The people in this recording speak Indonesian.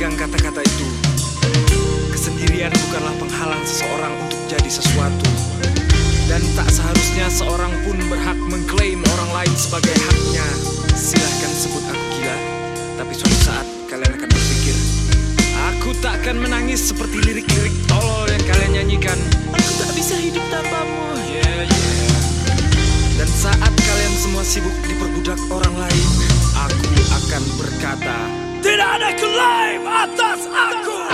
pegang kata-kata itu. Kesendirian bukanlah penghalang seseorang untuk jadi sesuatu. Dan tak seharusnya seorang pun berhak mengklaim orang lain sebagai haknya. Silahkan sebut aku gila, tapi suatu saat kalian akan berpikir, aku tak akan menangis seperti lirik-lirik tolol yang kalian nyanyikan. Aku tak bisa hidup tanpamu. Yeah, yeah. Dan saat kalian semua sibuk diperbudak orang lain, aku akan berkata, tidak ada klaim atas aku.